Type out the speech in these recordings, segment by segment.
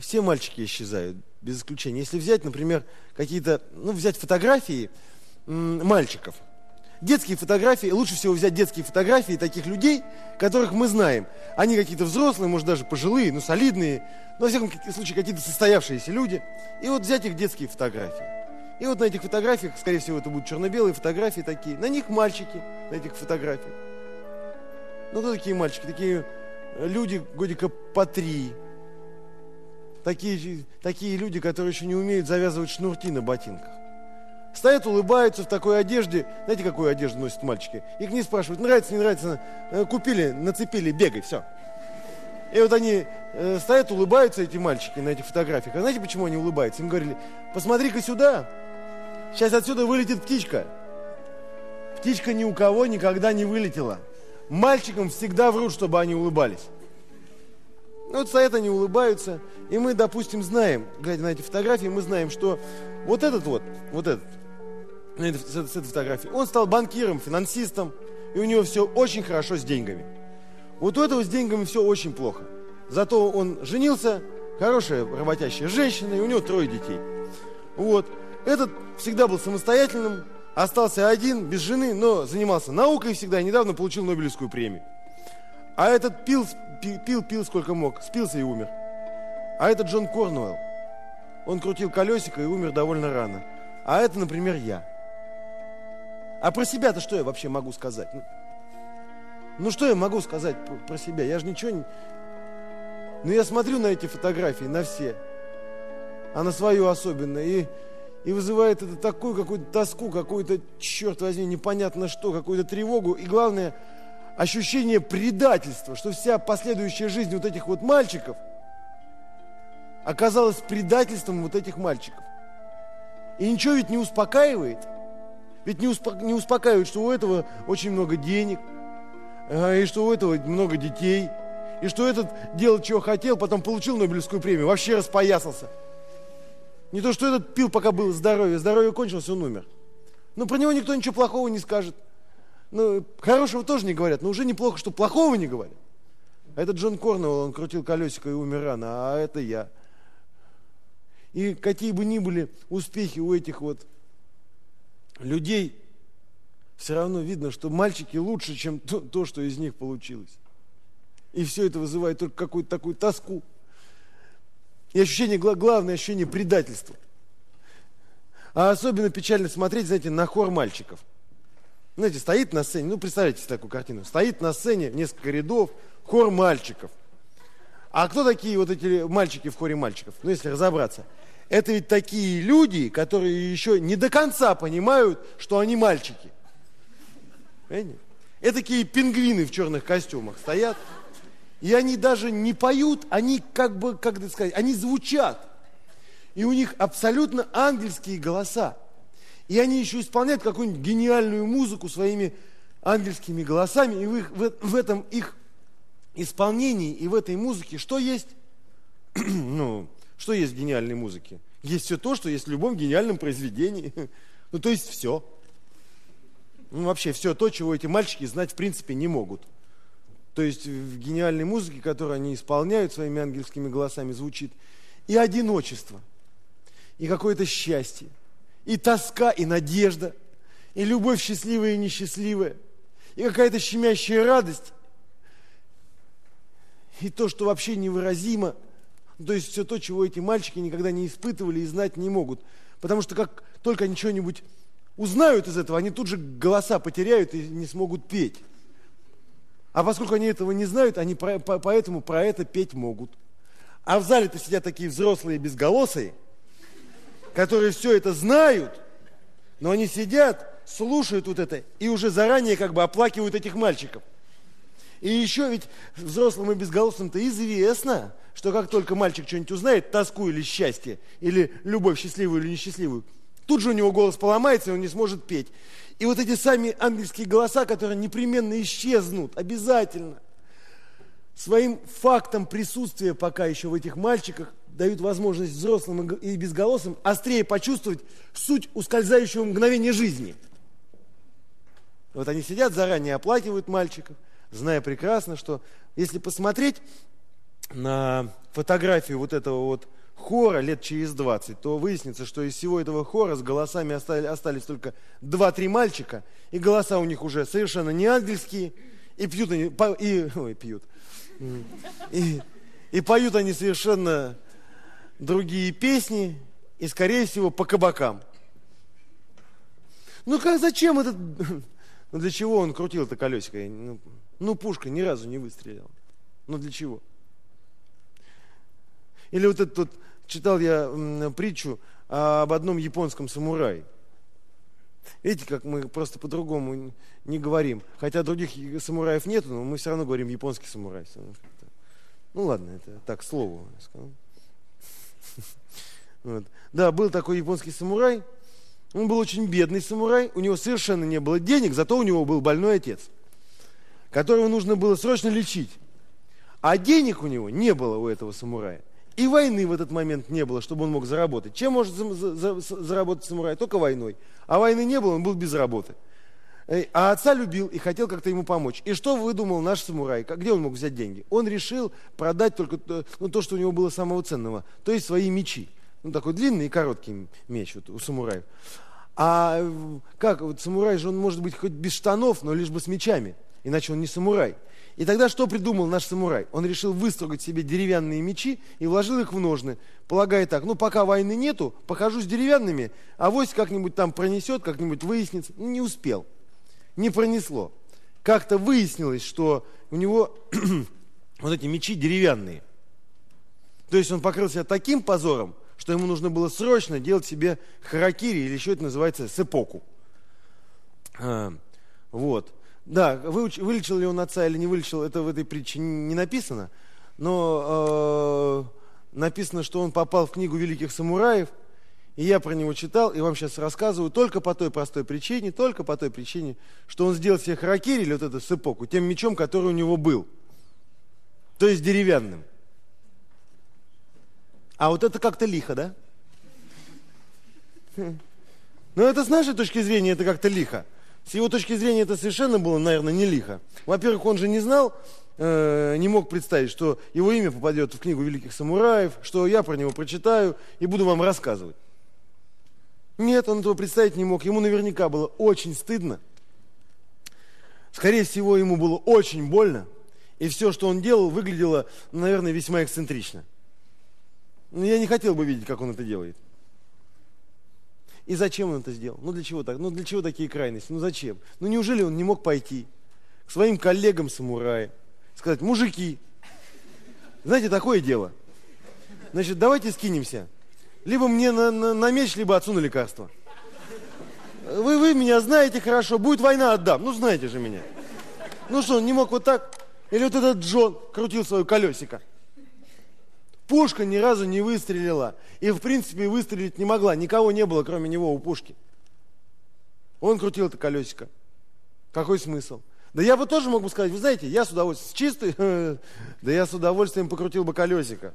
все мальчики исчезают, без исключения. Если взять, например, какие-то, ну, взять фотографии мальчиков. Детские фотографии, лучше всего взять детские фотографии таких людей, которых мы знаем. Они какие-то взрослые, может даже пожилые, ну солидные, но во всяком случае какие-то состоявшиеся люди. И вот взять их детские фотографии. И вот на этих фотографиях, скорее всего, это будут черно-белые фотографии такие. На них мальчики, на этих фотографиях. Ну, кто такие мальчики? Такие люди годика по три. Такие, такие люди, которые еще не умеют завязывать шнурки на ботинках. Стоят, улыбаются в такой одежде. Знаете, какую одежду носят мальчики? Их не спрашивают, нравится, не нравится. Э, купили, нацепили, бегай, все. И вот они э, стоят, улыбаются, эти мальчики на этих фотографиях. А знаете, почему они улыбаются? Им говорили, посмотри-ка сюда, сейчас отсюда вылетит птичка. Птичка ни у кого никогда не вылетела. Мальчикам всегда врут, чтобы они улыбались. Ну, вот стоят они, улыбаются, и мы, допустим, знаем, глядя на эти фотографии, мы знаем, что вот этот вот, вот этот, с этой фотографии, он стал банкиром, финансистом, и у него все очень хорошо с деньгами. Вот у этого с деньгами все очень плохо. Зато он женился, хорошая работящая женщина, и у него трое детей. Вот. Этот всегда был самостоятельным, остался один, без жены, но занимался наукой всегда, недавно получил Нобелевскую премию. А этот пил, пил, пил, сколько мог, спился и умер. А этот Джон Корнуэлл, он крутил колесико и умер довольно рано. А это, например, я. А про себя-то что я вообще могу сказать? Ну, ну что я могу сказать про себя? Я же ничего не... Ну я смотрю на эти фотографии, на все. А на свою особенно. И, и вызывает это такую какую-то тоску, какую-то, черт возьми, непонятно что, какую-то тревогу. И главное, ощущение предательства, что вся последующая жизнь вот этих вот мальчиков оказалась предательством вот этих мальчиков. И ничего ведь не успокаивает. Ведь не, успо не успокаивает, что у этого очень много денег, и что у этого много детей, и что этот делал, чего хотел, потом получил Нобелевскую премию, вообще распоясался. Не то, что этот пил, пока был здоровье, здоровье кончилось, он умер. Но про него никто ничего плохого не скажет. Ну, хорошего тоже не говорят, но уже неплохо, что плохого не говорят. Этот Джон Корнелл, он крутил колесико и умер рано, а это я. И какие бы ни были успехи у этих вот людей, все равно видно, что мальчики лучше, чем то, то что из них получилось. И все это вызывает только какую-то такую тоску. И ощущение, главное ощущение предательства. А особенно печально смотреть, знаете, на хор мальчиков – знаете, стоит на сцене, ну, представляете себе такую картину. Стоит на сцене несколько рядов, хор мальчиков. А кто такие вот эти мальчики в хоре мальчиков? Ну, если разобраться. Это ведь такие люди, которые еще не до конца понимают, что они мальчики. Понимаете? Это такие пингвины в черных костюмах стоят. И они даже не поют, они как бы, как это сказать, они звучат. И у них абсолютно ангельские голоса. И они еще исполняют какую-нибудь гениальную музыку своими ангельскими голосами. И в, их, в, в этом их исполнении и в этой музыке что есть? ну, что есть в гениальной музыке? Есть все то, что есть в любом гениальном произведении. ну, то есть все. Ну, вообще все то, чего эти мальчики знать в принципе не могут. То есть в гениальной музыке, которую они исполняют своими ангельскими голосами, звучит и одиночество, и какое-то счастье, и тоска, и надежда, и любовь счастливая и несчастливая, и какая-то щемящая радость, и то, что вообще невыразимо, то есть все то, чего эти мальчики никогда не испытывали и знать не могут. Потому что как только они что-нибудь узнают из этого, они тут же голоса потеряют и не смогут петь. А поскольку они этого не знают, они про, по, поэтому про это петь могут. А в зале-то сидят такие взрослые безголосые – которые все это знают, но они сидят, слушают вот это и уже заранее как бы оплакивают этих мальчиков. И еще ведь взрослым и безголосым-то известно, что как только мальчик что-нибудь узнает, тоску или счастье, или любовь счастливую или несчастливую, тут же у него голос поломается, и он не сможет петь. И вот эти сами ангельские голоса, которые непременно исчезнут, обязательно, своим фактом присутствия пока еще в этих мальчиках, дают возможность взрослым и безголосым острее почувствовать суть ускользающего мгновения жизни. Вот они сидят заранее, оплакивают мальчиков, зная прекрасно, что если посмотреть на фотографию вот этого вот хора лет через 20, то выяснится, что из всего этого хора с голосами остались, остались только 2-3 мальчика, и голоса у них уже совершенно не ангельские, и пьют они, и, ой, пьют, и, и поют они совершенно другие песни, и, скорее всего, по кабакам. Ну, как, зачем этот... Ну, для чего он крутил это колесико? Ну, ну, пушка ни разу не выстрелила. Ну, для чего? Или вот этот вот, читал я притчу об одном японском самурае. Видите, как мы просто по-другому не говорим. Хотя других самураев нет, но мы все равно говорим японский самурай. Ну ладно, это так, слово. Вот. Да, был такой японский самурай. Он был очень бедный самурай. У него совершенно не было денег, зато у него был больной отец, которого нужно было срочно лечить. А денег у него не было у этого самурая. И войны в этот момент не было, чтобы он мог заработать. Чем может за, за, за, заработать самурай? Только войной. А войны не было, он был без работы. А отца любил и хотел как-то ему помочь. И что выдумал наш самурай? Где он мог взять деньги? Он решил продать только ну, то, что у него было самого ценного, то есть свои мечи. Ну, такой длинный и короткий меч вот, у самураев. А как, вот самурай же он может быть хоть без штанов, но лишь бы с мечами, иначе он не самурай. И тогда что придумал наш самурай? Он решил выстругать себе деревянные мечи и вложил их в ножны, полагая так, ну пока войны нету, похожу с деревянными, а вось как-нибудь там пронесет, как-нибудь выяснится. Ну, не успел, не пронесло. Как-то выяснилось, что у него вот эти мечи деревянные. То есть он покрыл себя таким позором, что ему нужно было срочно делать себе харакири, или еще это называется сепоку. А, вот. Да, выуч, вылечил ли он отца или не вылечил, это в этой притче не написано. Но э, написано, что он попал в книгу великих самураев, и я про него читал, и вам сейчас рассказываю только по той простой причине, только по той причине, что он сделал себе харакири, или вот эту сыпоку, тем мечом, который у него был. То есть деревянным. А вот это как-то лихо, да? Ну, это с нашей точки зрения, это как-то лихо. С его точки зрения это совершенно было, наверное, не лихо. Во-первых, он же не знал, э, не мог представить, что его имя попадет в книгу великих самураев, что я про него прочитаю и буду вам рассказывать. Нет, он этого представить не мог. Ему наверняка было очень стыдно. Скорее всего, ему было очень больно. И все, что он делал, выглядело, наверное, весьма эксцентрично. Но я не хотел бы видеть, как он это делает. И зачем он это сделал? Ну для чего так? Ну для чего такие крайности? Ну зачем? Ну неужели он не мог пойти к своим коллегам самураям, сказать, мужики, знаете, такое дело. Значит, давайте скинемся. Либо мне на, на, на меч, либо отцу на лекарство. Вы, вы меня знаете хорошо, будет война, отдам. Ну, знаете же меня. Ну что, не мог вот так? Или вот этот Джон крутил свое колесико? Пушка ни разу не выстрелила. И, в принципе, выстрелить не могла. Никого не было, кроме него, у пушки. Он крутил это колесико. Какой смысл? Да я бы тоже мог бы сказать, вы знаете, я с удовольствием, чистый, да я с удовольствием покрутил бы колесико.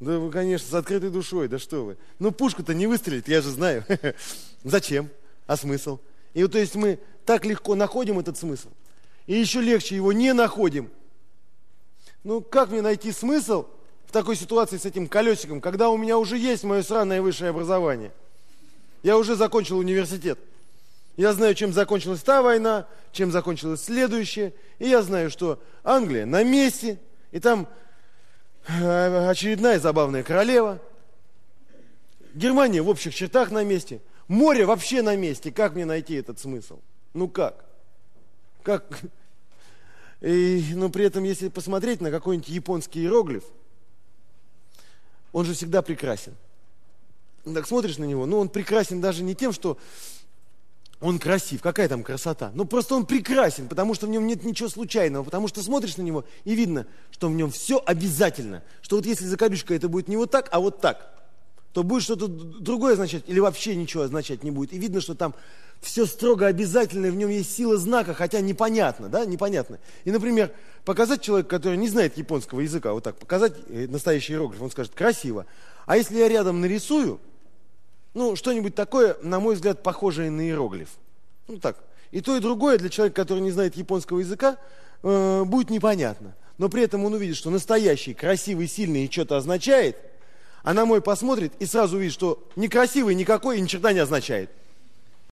Да вы, конечно, с открытой душой, да что вы. Ну, пушка-то не выстрелит, я же знаю. Зачем? А смысл? И вот, то есть мы так легко находим этот смысл, и еще легче его не находим. Ну, как мне найти смысл в такой ситуации с этим колесиком, когда у меня уже есть мое сраное высшее образование? Я уже закончил университет. Я знаю, чем закончилась та война, чем закончилась следующая. И я знаю, что Англия на месте, и там очередная забавная королева. Германия в общих чертах на месте. Море вообще на месте. Как мне найти этот смысл? Ну как? Как? И, но при этом, если посмотреть на какой-нибудь японский иероглиф, он же всегда прекрасен. Так смотришь на него, ну он прекрасен даже не тем, что он красив, какая там красота. Ну просто он прекрасен, потому что в нем нет ничего случайного, потому что смотришь на него и видно, что в нем все обязательно. Что вот если закорючка это будет не вот так, а вот так, то будет что-то другое означать или вообще ничего означать не будет. И видно, что там все строго обязательно, в нем есть сила знака, хотя непонятно, да, непонятно. И, например, показать человеку, который не знает японского языка, вот так, показать э, настоящий иероглиф, он скажет, красиво. А если я рядом нарисую, ну, что-нибудь такое, на мой взгляд, похожее на иероглиф. Ну, так. И то, и другое для человека, который не знает японского языка, э, будет непонятно. но при этом он увидит, что настоящий, красивый, сильный и что-то означает, а на мой посмотрит и сразу увидит, что некрасивый никакой и ни черта не означает.